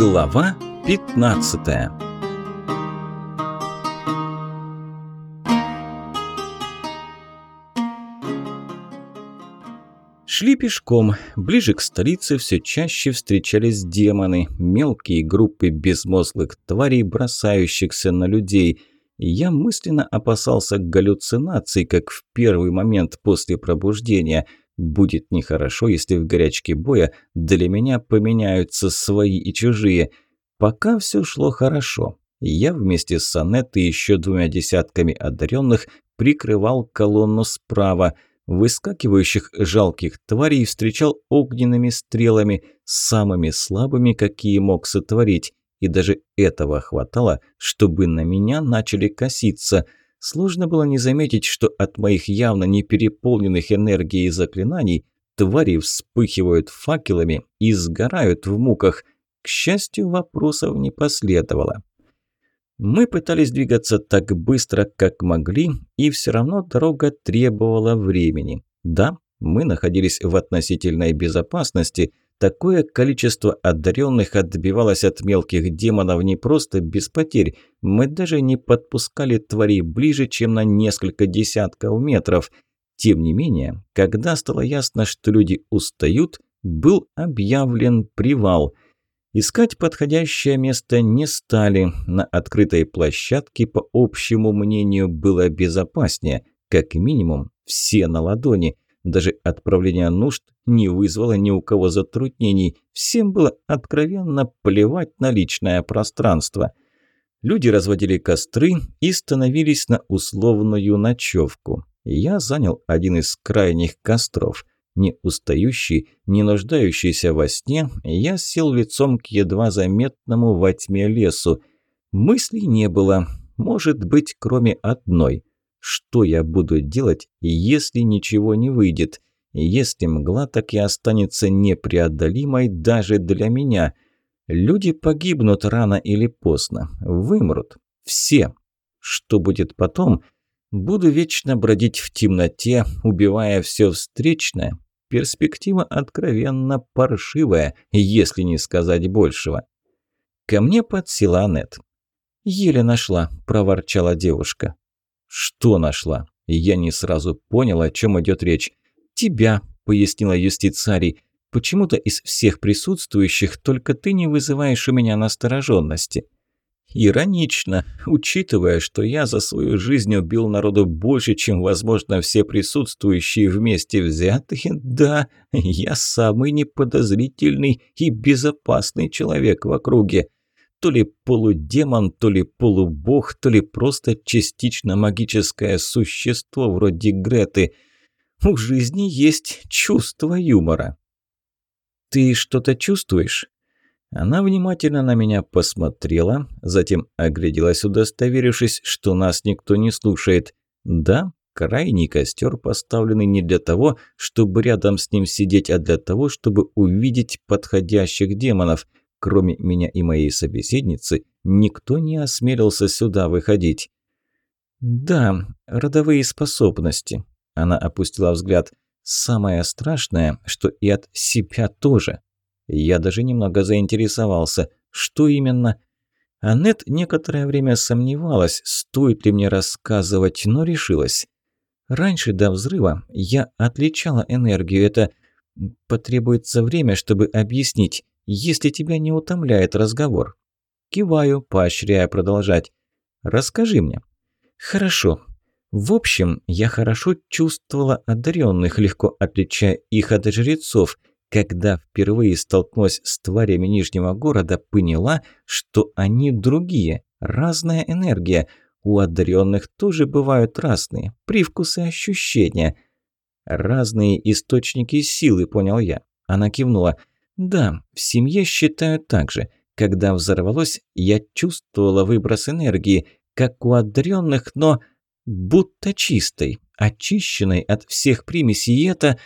Глава 15 Шли пешком. Ближе к столице все чаще встречались демоны, мелкие группы безмозглых тварей, бросающихся на людей. Я мысленно опасался галлюцинаций, как в первый момент после пробуждения – Будет нехорошо, если в горячке боя для меня поменяются свои и чужие. Пока все шло хорошо. Я вместе с Санет и еще двумя десятками одаренных прикрывал колонну справа. Выскакивающих жалких тварей встречал огненными стрелами, самыми слабыми, какие мог сотворить. И даже этого хватало, чтобы на меня начали коситься – Сложно было не заметить, что от моих явно не переполненных энергией заклинаний твари вспыхивают факелами и сгорают в муках. К счастью, вопросов не последовало. Мы пытались двигаться так быстро, как могли, и все равно дорога требовала времени. Да, мы находились в относительной безопасности – Такое количество одаренных отбивалось от мелких демонов не просто без потерь. Мы даже не подпускали тварей ближе, чем на несколько десятков метров. Тем не менее, когда стало ясно, что люди устают, был объявлен привал. Искать подходящее место не стали. На открытой площадке, по общему мнению, было безопаснее. Как минимум, все на ладони – даже отправление нужд не вызвало ни у кого затруднений. Всем было откровенно плевать на личное пространство. Люди разводили костры и становились на условную ночевку. Я занял один из крайних костров. Не устающий, не нуждающийся во сне, я сел лицом к едва заметному во тьме лесу. Мыслей не было, может быть, кроме одной – что я буду делать, если ничего не выйдет? Если мгла так и останется непреодолимой даже для меня? Люди погибнут рано или поздно, вымрут. Все. Что будет потом? Буду вечно бродить в темноте, убивая все встречное. Перспектива откровенно паршивая, если не сказать большего. Ко мне подсела Аннет. «Еле нашла», – проворчала девушка. «Что нашла?» Я не сразу понял, о чем идет речь. «Тебя», – пояснила юстицарий. «Почему-то из всех присутствующих только ты не вызываешь у меня настороженности». Иронично, учитывая, что я за свою жизнь убил народу больше, чем, возможно, все присутствующие вместе взятые, да, я самый неподозрительный и безопасный человек в округе то ли полудемон, то ли полубог, то ли просто частично магическое существо вроде Греты. У жизни есть чувство юмора. «Ты что-то чувствуешь?» Она внимательно на меня посмотрела, затем огляделась, удостоверившись, что нас никто не слушает. «Да, крайний костер поставленный не для того, чтобы рядом с ним сидеть, а для того, чтобы увидеть подходящих демонов». Кроме меня и моей собеседницы, никто не осмелился сюда выходить. «Да, родовые способности», – она опустила взгляд. «Самое страшное, что и от себя тоже». Я даже немного заинтересовался. Что именно? Аннет некоторое время сомневалась, стоит ли мне рассказывать, но решилась. Раньше до взрыва я отличала энергию. Это потребуется время, чтобы объяснить если тебя не утомляет разговор. Киваю, поощряя продолжать. Расскажи мне. Хорошо. В общем, я хорошо чувствовала одаренных, легко отличая их от жрецов. Когда впервые столкнулась с тварями Нижнего города, поняла, что они другие, разная энергия. У одаренных тоже бывают разные привкусы ощущения. Разные источники силы, понял я. Она кивнула. Да, в семье считают так же. Когда взорвалось, я чувствовала выброс энергии, как у одаренных, но будто чистой, очищенной от всех примесей, это...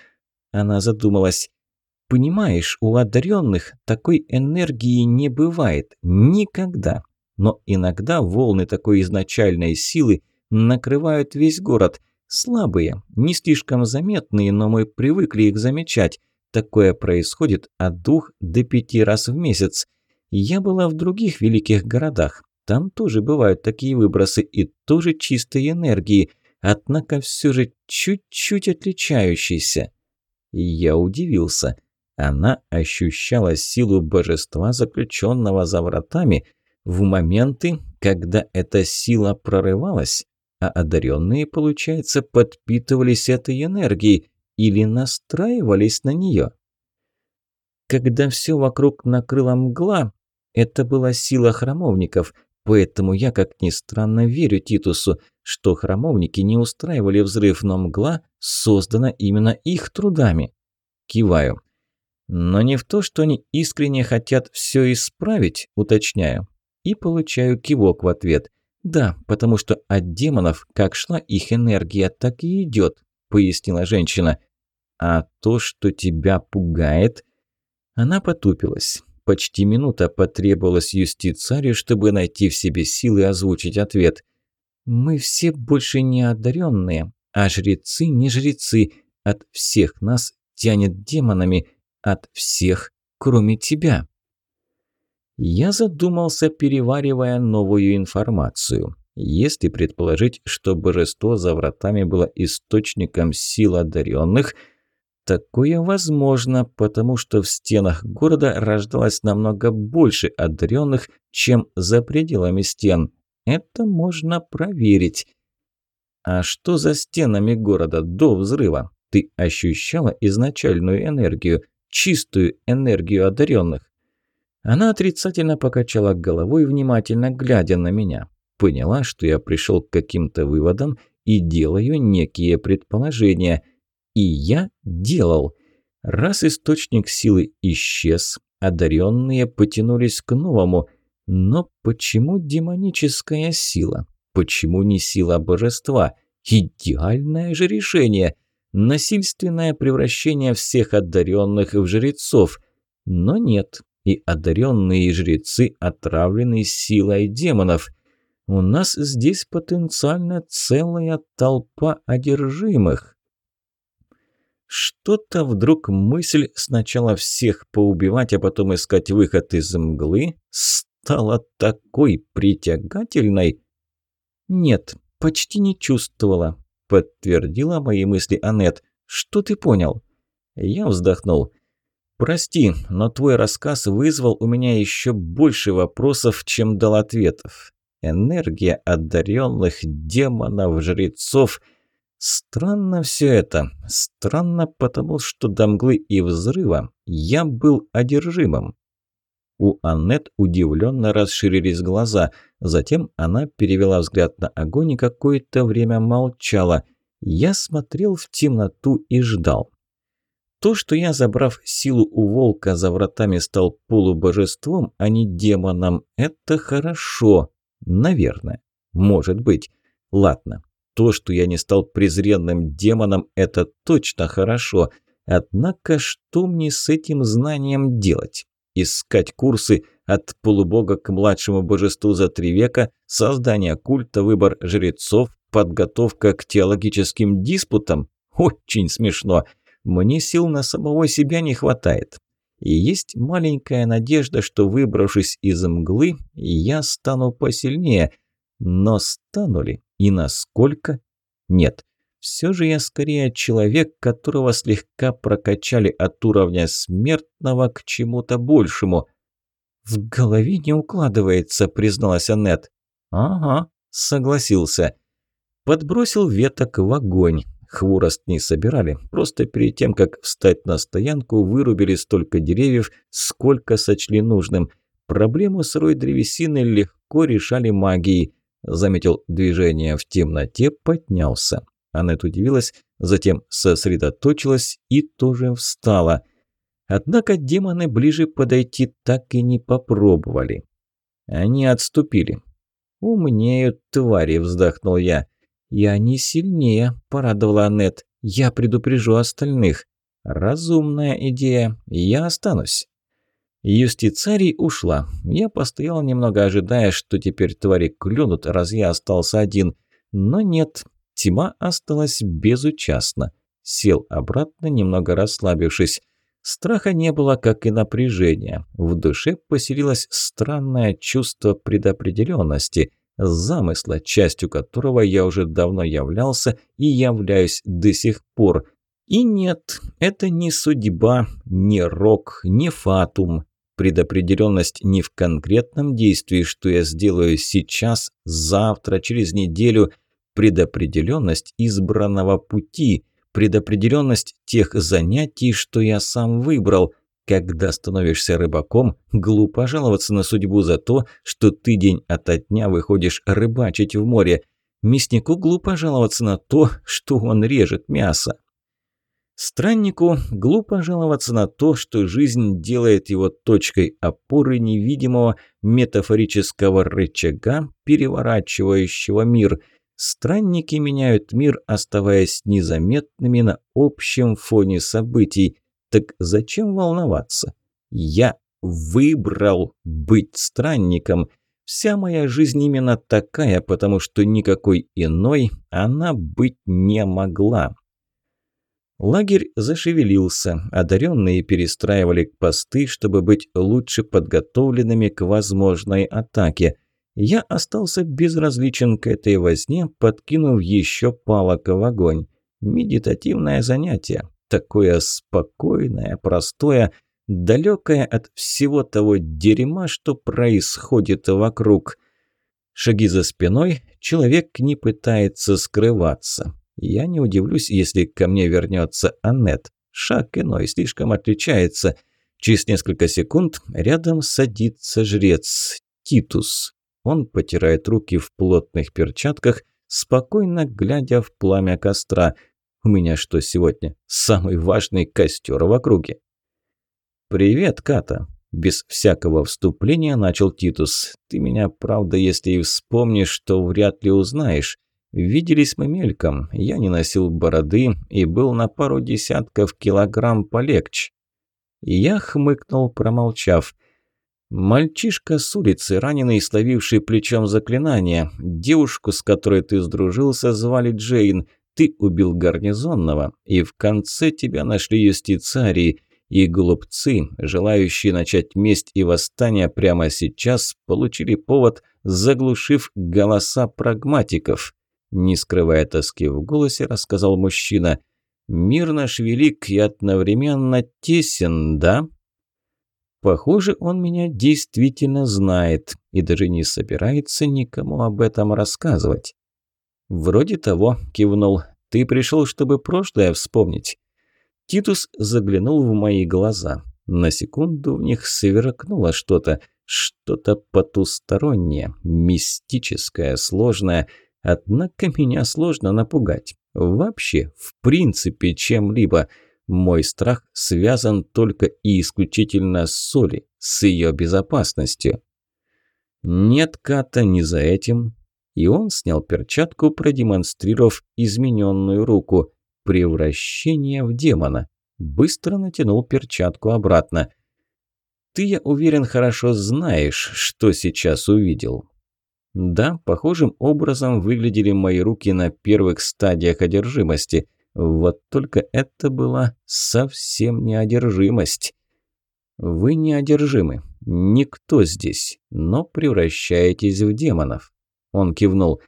Она задумалась. Понимаешь, у одаренных такой энергии не бывает. Никогда. Но иногда волны такой изначальной силы накрывают весь город. Слабые, не слишком заметные, но мы привыкли их замечать. Такое происходит от двух до пяти раз в месяц. Я была в других великих городах. Там тоже бывают такие выбросы и тоже чистые энергии, однако все же чуть-чуть отличающиеся. Я удивился. Она ощущала силу божества, заключенного за вратами, в моменты, когда эта сила прорывалась, а одаренные, получается, подпитывались этой энергией или настраивались на нее. Когда все вокруг накрыла мгла, это была сила храмовников, поэтому я, как ни странно, верю Титусу, что храмовники не устраивали взрыв, но мгла создана именно их трудами. Киваю. Но не в то, что они искренне хотят все исправить, уточняю. И получаю кивок в ответ. Да, потому что от демонов, как шла их энергия, так и идет, пояснила женщина. А то, что тебя пугает... Она потупилась. Почти минута потребовалась юстицарию, чтобы найти в себе силы озвучить ответ. «Мы все больше не одаренные, а жрецы не жрецы. От всех нас тянет демонами, от всех, кроме тебя». Я задумался, переваривая новую информацию. Если предположить, что божество за вратами было источником сил одаренных – Такое возможно, потому что в стенах города рождалось намного больше одаренных, чем за пределами стен. Это можно проверить. А что за стенами города до взрыва? Ты ощущала изначальную энергию, чистую энергию одаренных? Она отрицательно покачала головой, внимательно глядя на меня. Поняла, что я пришел к каким-то выводам и делаю некие предположения – и я делал. Раз источник силы исчез, одаренные потянулись к новому. Но почему демоническая сила? Почему не сила божества? Идеальное же решение. Насильственное превращение всех одаренных в жрецов. Но нет, и одаренные жрецы отравлены силой демонов. У нас здесь потенциально целая толпа одержимых. Что-то вдруг мысль сначала всех поубивать, а потом искать выход из мглы стала такой притягательной. «Нет, почти не чувствовала», – подтвердила мои мысли Аннет. «Что ты понял?» Я вздохнул. «Прости, но твой рассказ вызвал у меня еще больше вопросов, чем дал ответов. Энергия одаренных демонов, жрецов – Странно все это. Странно, потому что до мглы и взрыва я был одержимым. У Аннет удивленно расширились глаза. Затем она перевела взгляд на огонь и какое-то время молчала. Я смотрел в темноту и ждал. То, что я, забрав силу у волка за вратами, стал полубожеством, а не демоном, это хорошо. Наверное. Может быть. Ладно, то, что я не стал презренным демоном, это точно хорошо. Однако что мне с этим знанием делать? Искать курсы от полубога к младшему божеству за три века, создание культа, выбор жрецов, подготовка к теологическим диспутам? Очень смешно. Мне сил на самого себя не хватает. И есть маленькая надежда, что выбравшись из мглы, я стану посильнее. Но стану ли? И насколько? Нет. Все же я скорее человек, которого слегка прокачали от уровня смертного к чему-то большему. «В голове не укладывается», – призналась Аннет. «Ага», – согласился. Подбросил веток в огонь. Хворост не собирали, просто перед тем, как встать на стоянку, вырубили столько деревьев, сколько сочли нужным. Проблему сырой древесины легко решали магией заметил движение в темноте, поднялся. Аннет удивилась, затем сосредоточилась и тоже встала. Однако демоны ближе подойти так и не попробовали. Они отступили. «Умнеют твари», – вздохнул я. «Я не сильнее», – порадовала Аннет. «Я предупрежу остальных». «Разумная идея. Я останусь». Юстицарий ушла. Я постоял немного, ожидая, что теперь твари клюнут, раз я остался один. Но нет, тьма осталась безучастна. Сел обратно, немного расслабившись. Страха не было, как и напряжения. В душе поселилось странное чувство предопределенности, замысла, частью которого я уже давно являлся и являюсь до сих пор. И нет, это не судьба, не рок, не фатум. Предопределенность не в конкретном действии, что я сделаю сейчас, завтра, через неделю. Предопределенность избранного пути – предопределенность тех занятий, что я сам выбрал. Когда становишься рыбаком, глупо жаловаться на судьбу за то, что ты день ото дня выходишь рыбачить в море. Мяснику глупо жаловаться на то, что он режет мясо. Страннику глупо жаловаться на то, что жизнь делает его точкой опоры невидимого метафорического рычага, переворачивающего мир – Странники меняют мир, оставаясь незаметными на общем фоне событий. Так зачем волноваться? Я выбрал быть странником. Вся моя жизнь именно такая, потому что никакой иной она быть не могла. Лагерь зашевелился, одаренные перестраивали посты, чтобы быть лучше подготовленными к возможной атаке – я остался безразличен к этой возне, подкинув еще палок в огонь. Медитативное занятие, такое спокойное, простое, далекое от всего того дерьма, что происходит вокруг. Шаги за спиной, человек не пытается скрываться. Я не удивлюсь, если ко мне вернется Аннет. Шаг иной, слишком отличается. Через несколько секунд рядом садится жрец Титус. Он потирает руки в плотных перчатках, спокойно глядя в пламя костра. «У меня что сегодня? Самый важный костер в округе?» «Привет, Ката!» Без всякого вступления начал Титус. «Ты меня, правда, если и вспомнишь, то вряд ли узнаешь. Виделись мы мельком. Я не носил бороды и был на пару десятков килограмм полегче». Я хмыкнул, промолчав. Мальчишка с улицы, раненый словивший плечом заклинание. Девушку, с которой ты сдружился, звали Джейн. Ты убил гарнизонного, и в конце тебя нашли юстициарии. И глупцы, желающие начать месть и восстание прямо сейчас, получили повод, заглушив голоса прагматиков. Не скрывая тоски в голосе, рассказал мужчина. «Мир наш велик и одновременно тесен, да?» Похоже, он меня действительно знает и даже не собирается никому об этом рассказывать. «Вроде того», – кивнул. «Ты пришел, чтобы прошлое вспомнить». Титус заглянул в мои глаза. На секунду в них сверкнуло что-то, что-то потустороннее, мистическое, сложное. Однако меня сложно напугать. Вообще, в принципе, чем-либо – мой страх связан только и исключительно с Соли, с ее безопасностью. Нет, Ката, не за этим. И он снял перчатку, продемонстрировав измененную руку. Превращение в демона. Быстро натянул перчатку обратно. «Ты, я уверен, хорошо знаешь, что сейчас увидел». Да, похожим образом выглядели мои руки на первых стадиях одержимости. Вот только это была совсем неодержимость. Вы неодержимы. Никто здесь, но превращаетесь в демонов. Он кивнул.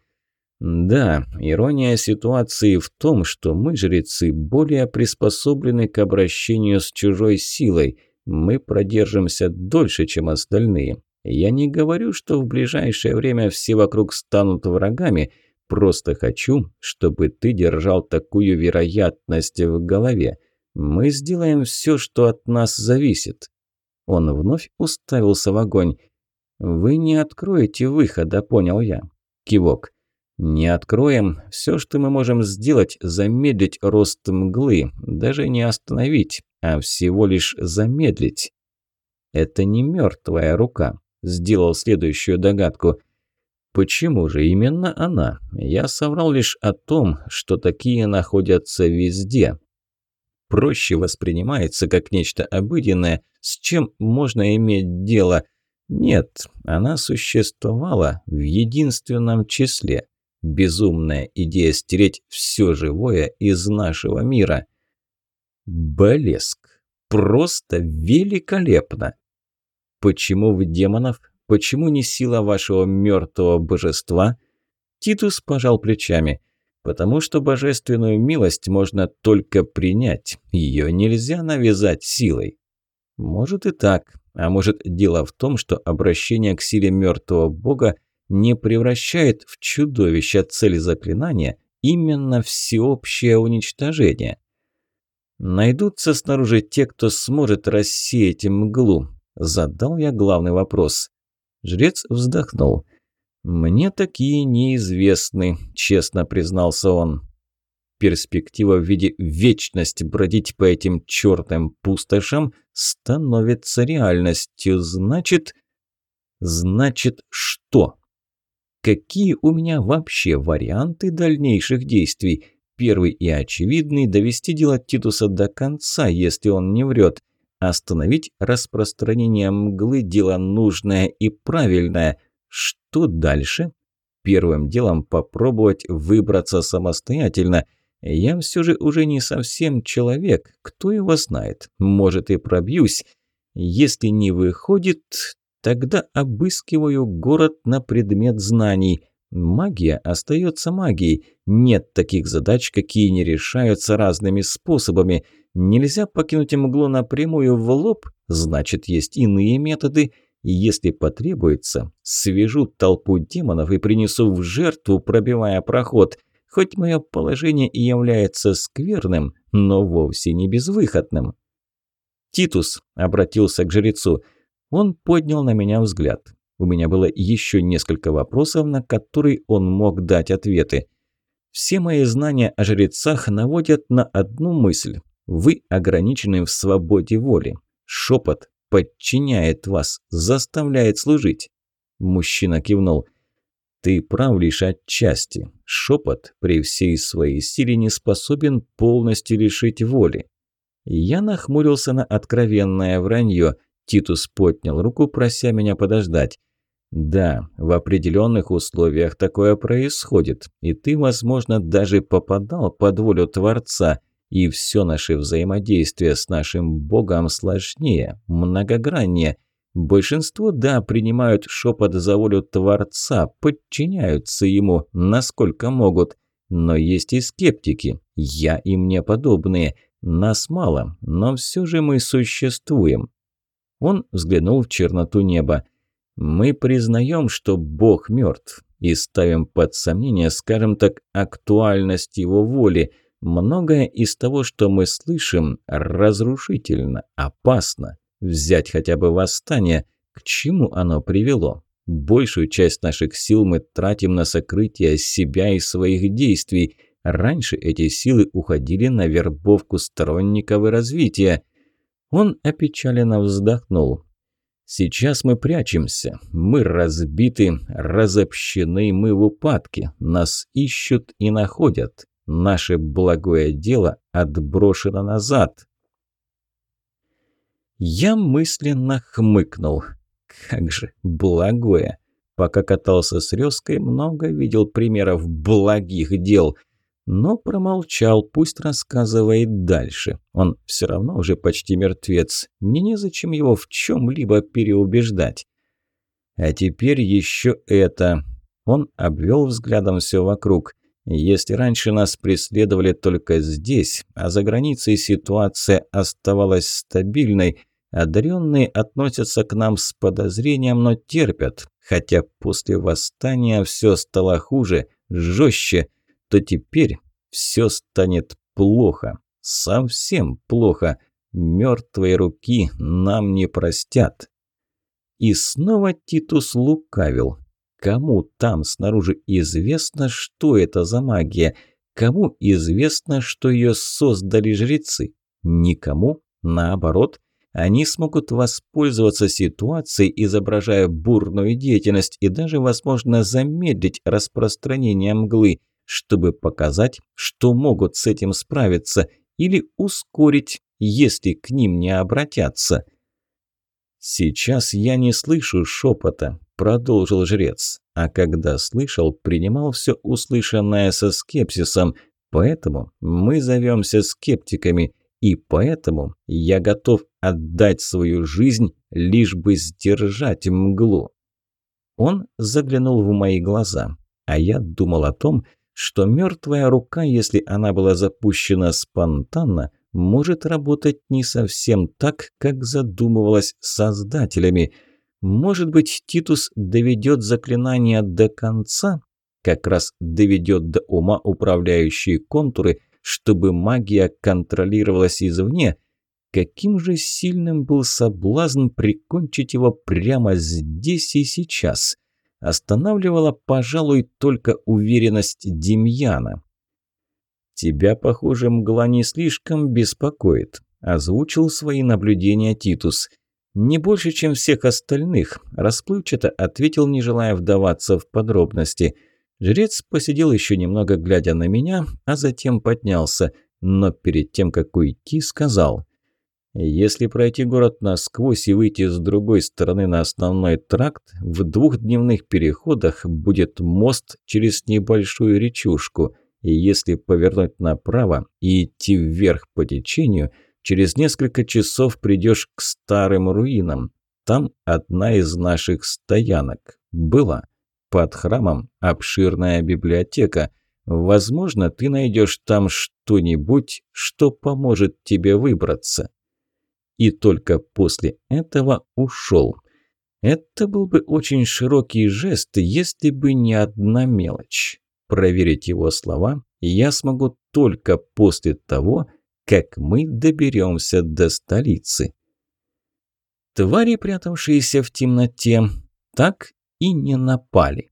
Да, ирония ситуации в том, что мы, жрецы, более приспособлены к обращению с чужой силой. Мы продержимся дольше, чем остальные. Я не говорю, что в ближайшее время все вокруг станут врагами – Просто хочу, чтобы ты держал такую вероятность в голове. Мы сделаем все, что от нас зависит». Он вновь уставился в огонь. «Вы не откроете выхода», – понял я. Кивок. «Не откроем. Все, что мы можем сделать, замедлить рост мглы. Даже не остановить, а всего лишь замедлить». «Это не мертвая рука», – сделал следующую догадку. Почему же именно она? Я соврал лишь о том, что такие находятся везде. Проще воспринимается как нечто обыденное, с чем можно иметь дело. Нет, она существовала в единственном числе. Безумная идея стереть все живое из нашего мира. Блеск. Просто великолепно! Почему в демонов? Почему не сила вашего мертвого божества? Титус пожал плечами. Потому что божественную милость можно только принять. Ее нельзя навязать силой. Может и так. А может дело в том, что обращение к силе мертвого бога не превращает в чудовище цель заклинания именно всеобщее уничтожение. Найдутся снаружи те, кто сможет рассеять мглу. Задал я главный вопрос. Жрец вздохнул. «Мне такие неизвестны», – честно признался он. Перспектива в виде вечности бродить по этим чертым пустошам становится реальностью. Значит... Значит, что? Какие у меня вообще варианты дальнейших действий? Первый и очевидный – довести дело Титуса до конца, если он не врет. Остановить распространение мглы – дело нужное и правильное. Что дальше? Первым делом попробовать выбраться самостоятельно. Я все же уже не совсем человек, кто его знает. Может и пробьюсь. Если не выходит, тогда обыскиваю город на предмет знаний – Магия остается магией. Нет таких задач, какие не решаются разными способами. Нельзя покинуть мглу напрямую в лоб, значит, есть иные методы. Если потребуется, свяжу толпу демонов и принесу в жертву, пробивая проход. Хоть мое положение и является скверным, но вовсе не безвыходным. «Титус», — обратился к жрецу, — он поднял на меня взгляд. У меня было еще несколько вопросов, на которые он мог дать ответы. Все мои знания о жрецах наводят на одну мысль. Вы ограничены в свободе воли. Шепот подчиняет вас, заставляет служить. Мужчина кивнул. Ты прав лишь отчасти. Шепот при всей своей силе не способен полностью лишить воли. Я нахмурился на откровенное вранье. Титус поднял руку, прося меня подождать. Да, в определенных условиях такое происходит, и ты, возможно, даже попадал под волю Творца, и все наше взаимодействие с нашим Богом сложнее, многограннее. Большинство, да, принимают шепот за волю Творца, подчиняются ему, насколько могут. Но есть и скептики, я и мне подобные. Нас мало, но все же мы существуем. Он взглянул в черноту неба. Мы признаем, что Бог мертв, и ставим под сомнение, скажем так, актуальность Его воли. Многое из того, что мы слышим, разрушительно, опасно. Взять хотя бы восстание. К чему оно привело? Большую часть наших сил мы тратим на сокрытие себя и своих действий. Раньше эти силы уходили на вербовку сторонников и развития. Он опечаленно вздохнул. Сейчас мы прячемся, мы разбиты, разобщены, мы в упадке, нас ищут и находят. Наше благое дело отброшено назад. Я мысленно хмыкнул. Как же благое. Пока катался с Резкой, много видел примеров благих дел – но промолчал, пусть рассказывает дальше. Он все равно уже почти мертвец. Мне незачем его в чем-либо переубеждать. А теперь еще это. Он обвел взглядом все вокруг. Если раньше нас преследовали только здесь, а за границей ситуация оставалась стабильной, одаренные относятся к нам с подозрением, но терпят. Хотя после восстания все стало хуже, жестче – то теперь все станет плохо. Совсем плохо. Мертвые руки нам не простят. И снова Титус лукавил. Кому там снаружи известно, что это за магия? Кому известно, что ее создали жрецы? Никому. Наоборот, они смогут воспользоваться ситуацией, изображая бурную деятельность и даже, возможно, замедлить распространение мглы – чтобы показать, что могут с этим справиться, или ускорить, если к ним не обратятся. «Сейчас я не слышу шепота», – продолжил жрец, а когда слышал, принимал все услышанное со скепсисом, поэтому мы зовемся скептиками, И поэтому я готов отдать свою жизнь, лишь бы сдержать мглу. Он заглянул в мои глаза, а я думал о том, что мертвая рука, если она была запущена спонтанно, может работать не совсем так, как задумывалось создателями. Может быть, Титус доведет заклинание до конца, как раз доведет до ума управляющие контуры, чтобы магия контролировалась извне. Каким же сильным был соблазн прикончить его прямо здесь и сейчас? Останавливала, пожалуй, только уверенность Демьяна. «Тебя, похоже, мгла не слишком беспокоит», – озвучил свои наблюдения Титус. «Не больше, чем всех остальных», – расплывчато ответил, не желая вдаваться в подробности. Жрец посидел еще немного, глядя на меня, а затем поднялся, но перед тем, как уйти, сказал – если пройти город насквозь и выйти с другой стороны на основной тракт, в двухдневных переходах будет мост через небольшую речушку и если повернуть направо и идти вверх по течению, через несколько часов придешь к старым руинам. Там одна из наших стоянок. Была. Под храмом обширная библиотека. Возможно, ты найдешь там что-нибудь, что поможет тебе выбраться. И только после этого ушел. Это был бы очень широкий жест, если бы не одна мелочь. Проверить его слова я смогу только после того, как мы доберемся до столицы. Твари, прятавшиеся в темноте, так и не напали.